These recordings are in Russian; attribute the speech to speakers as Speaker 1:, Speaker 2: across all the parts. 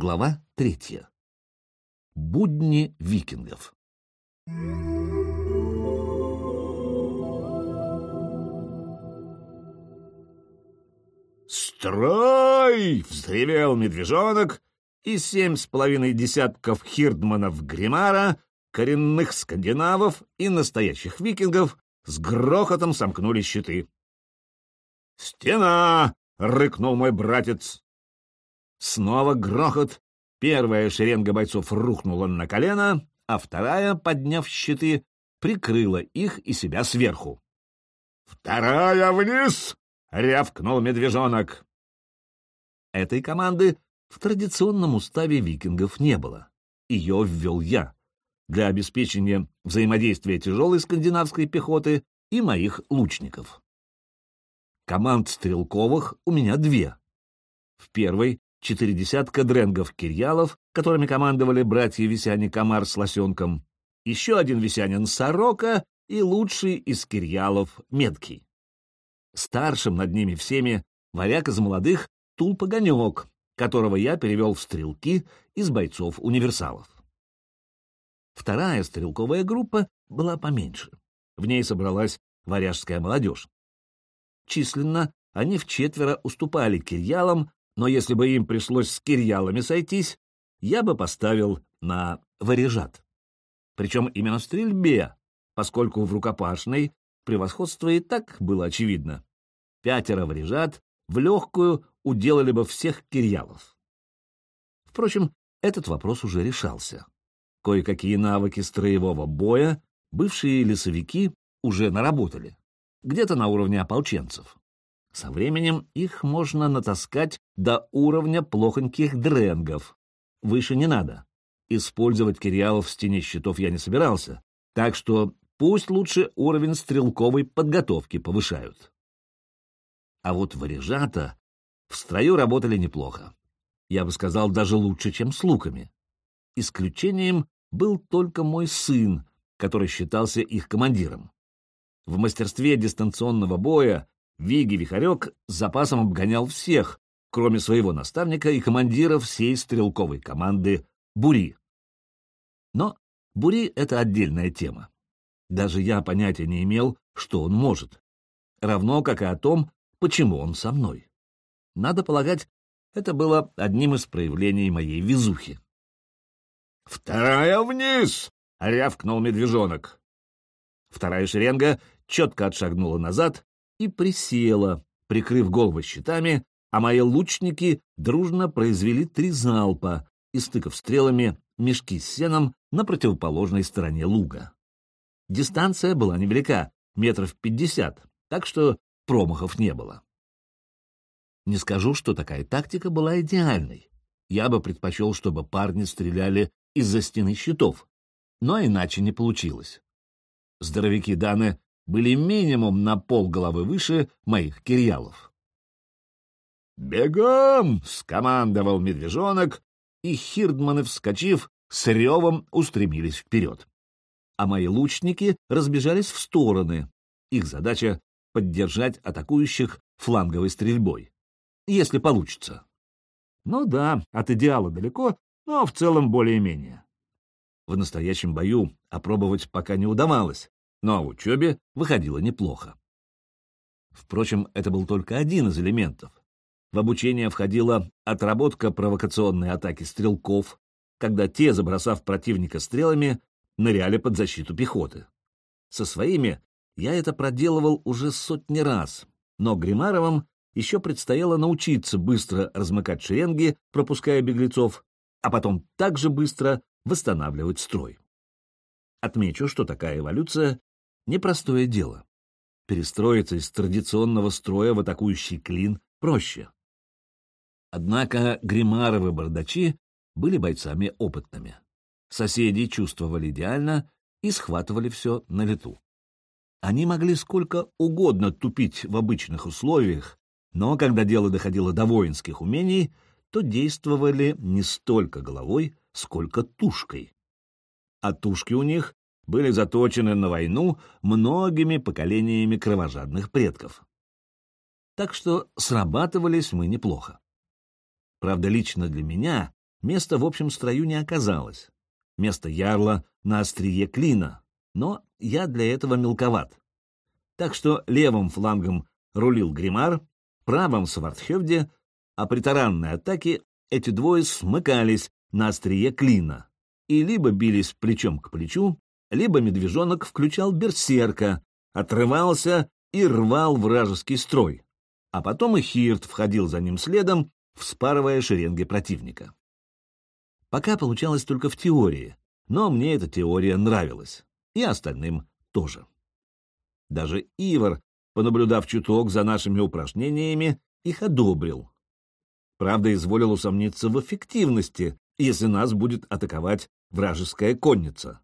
Speaker 1: Глава третья. Будни викингов.
Speaker 2: «Строй!» — взревел медвежонок, и семь с половиной десятков хирдманов Гримара, коренных скандинавов и настоящих викингов с грохотом сомкнули щиты. «Стена!» — рыкнул мой братец. Снова грохот. Первая шеренга бойцов рухнула на колено, а вторая, подняв щиты, прикрыла их и себя сверху. «Вторая вниз!» — рявкнул медвежонок.
Speaker 1: Этой команды в традиционном уставе викингов не было. Ее ввел я для обеспечения взаимодействия тяжелой скандинавской пехоты и моих лучников. Команд стрелковых у меня две. В первой — четыре десятка дренгов-кирьялов, которыми командовали братья-висяне Комар с Лосенком, еще один висянин — Сорока и лучший из кирьялов — Медкий. Старшим над ними всеми варяг из молодых — Тул-Погонек, которого я перевел в стрелки из бойцов-универсалов. Вторая стрелковая группа была поменьше. В ней собралась варяжская молодежь. Численно они в четверо уступали кирьялам, но если бы им пришлось с кирьялами сойтись, я бы поставил на варежат. Причем именно в стрельбе, поскольку в рукопашной превосходство и так было очевидно. Пятеро варежат в легкую уделали бы всех кирьялов. Впрочем, этот вопрос уже решался. Кое-какие навыки строевого боя бывшие лесовики уже наработали где-то на уровне ополченцев. Со временем их можно натаскать до уровня плохоньких дренгов. Выше не надо. Использовать кириалов в стене щитов я не собирался, так что пусть лучше уровень стрелковой подготовки повышают. А вот варежата в строю работали неплохо. Я бы сказал, даже лучше, чем с луками. Исключением был только мой сын, который считался их командиром. В мастерстве дистанционного боя Виги Вихарек с запасом обгонял всех, кроме своего наставника и командира всей стрелковой команды Бури. Но Бури — это отдельная тема. Даже я понятия не имел, что он может. Равно как и о том, почему он со мной. Надо полагать, это было одним из проявлений моей везухи.
Speaker 2: «Вторая вниз!» — рявкнул медвежонок.
Speaker 1: Вторая шеренга четко отшагнула назад и присела, прикрыв голову щитами, а мои лучники дружно произвели три залпа, истыкав стрелами мешки с сеном на противоположной стороне луга. Дистанция была невелика, метров пятьдесят, так что промахов не было. Не скажу, что такая тактика была идеальной. Я бы предпочел, чтобы парни стреляли из-за стены щитов, но иначе не получилось. Здоровяки Даны были минимум на пол головы выше моих кирьялов.
Speaker 2: «Бегом!» — скомандовал медвежонок, и хирдманы, вскочив, с ревом устремились вперед.
Speaker 1: А мои лучники разбежались в стороны. Их задача — поддержать атакующих фланговой стрельбой. Если получится. Ну да, от идеала далеко, но в целом более-менее. В настоящем бою опробовать пока не удавалось, но в учебе выходило неплохо. Впрочем, это был только один из элементов. В обучение входила отработка провокационной атаки стрелков, когда те, забросав противника стрелами, ныряли под защиту пехоты. Со своими я это проделывал уже сотни раз, но Гримаровым еще предстояло научиться быстро размыкать шеренги, пропуская беглецов, а потом также быстро восстанавливать строй. Отмечу, что такая эволюция Непростое дело. Перестроиться из традиционного строя в атакующий клин проще. Однако гримаровы бардачи были бойцами опытными. Соседи чувствовали идеально и схватывали все на лету. Они могли сколько угодно тупить в обычных условиях, но когда дело доходило до воинских умений, то действовали не столько головой, сколько тушкой. А тушки у них были заточены на войну многими поколениями кровожадных предков. Так что срабатывались мы неплохо. Правда, лично для меня места в общем строю не оказалось. Место ярла на острие клина, но я для этого мелковат. Так что левым флангом рулил Гримар, правым — Свардхевде, а при таранной атаке эти двое смыкались на острие клина и либо бились плечом к плечу, либо медвежонок включал берсерка, отрывался и рвал вражеский строй, а потом и Хирт входил за ним следом, вспарывая шеренги противника. Пока получалось только в теории, но мне эта теория нравилась, и остальным тоже. Даже Ивар, понаблюдав чуток за нашими упражнениями, их одобрил. Правда, изволил усомниться в эффективности, если нас будет атаковать вражеская конница.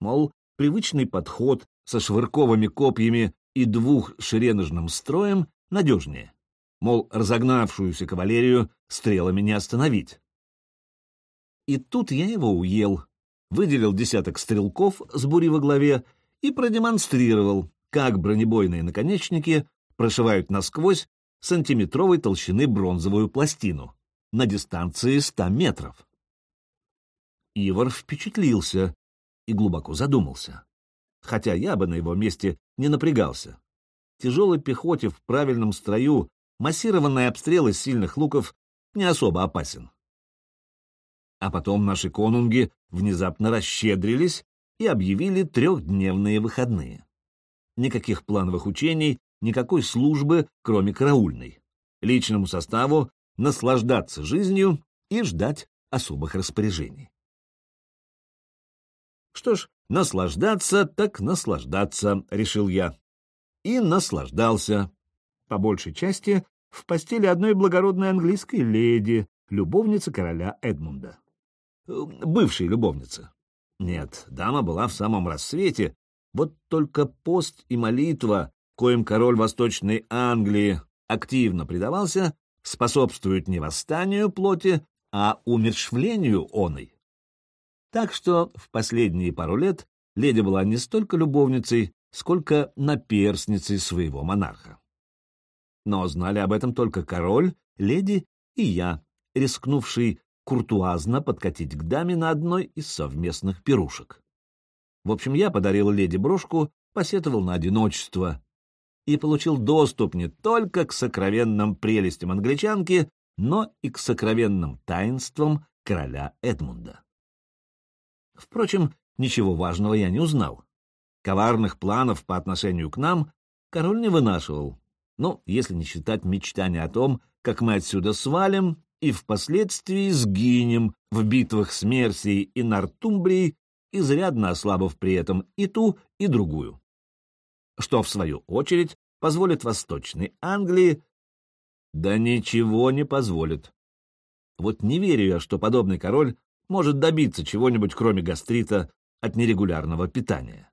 Speaker 1: Мол, привычный подход со швырковыми копьями и двух-шереножным строем надежнее. Мол, разогнавшуюся кавалерию стрелами не остановить. И тут я его уел, выделил десяток стрелков с бури во главе и продемонстрировал, как бронебойные наконечники прошивают насквозь сантиметровой толщины бронзовую пластину на дистанции 100 метров. Ивар впечатлился и глубоко задумался. Хотя я бы на его месте не напрягался. Тяжелой пехоте в правильном строю массированный обстрел из сильных луков не особо опасен. А потом наши конунги внезапно расщедрились и объявили трехдневные выходные. Никаких плановых учений, никакой службы, кроме караульной. Личному составу наслаждаться жизнью и ждать особых распоряжений. Что ж, наслаждаться так наслаждаться, решил я. И наслаждался. По большей части в постели одной благородной английской леди, любовницы короля Эдмунда. Бывшей любовницы. Нет, дама была в самом рассвете, вот только пост и молитва, коим король Восточной Англии активно предавался, способствуют не восстанию плоти, а умершвлению оной. Так что в последние пару лет леди была не столько любовницей, сколько наперсницей своего монарха. Но знали об этом только король, леди и я, рискнувший куртуазно подкатить к даме на одной из совместных пирушек. В общем, я подарил леди брошку, посетовал на одиночество и получил доступ не только к сокровенным прелестям англичанки, но и к сокровенным таинствам короля Эдмунда. Впрочем, ничего важного я не узнал. Коварных планов по отношению к нам король не вынашивал. Ну, если не считать мечтания о том, как мы отсюда свалим и впоследствии сгинем в битвах с Мерсией и Нортумбрией, изрядно ослабив при этом и ту, и другую. Что, в свою очередь, позволит Восточной Англии... Да ничего не позволит. Вот не верю я, что подобный король может добиться чего-нибудь, кроме гастрита, от нерегулярного питания.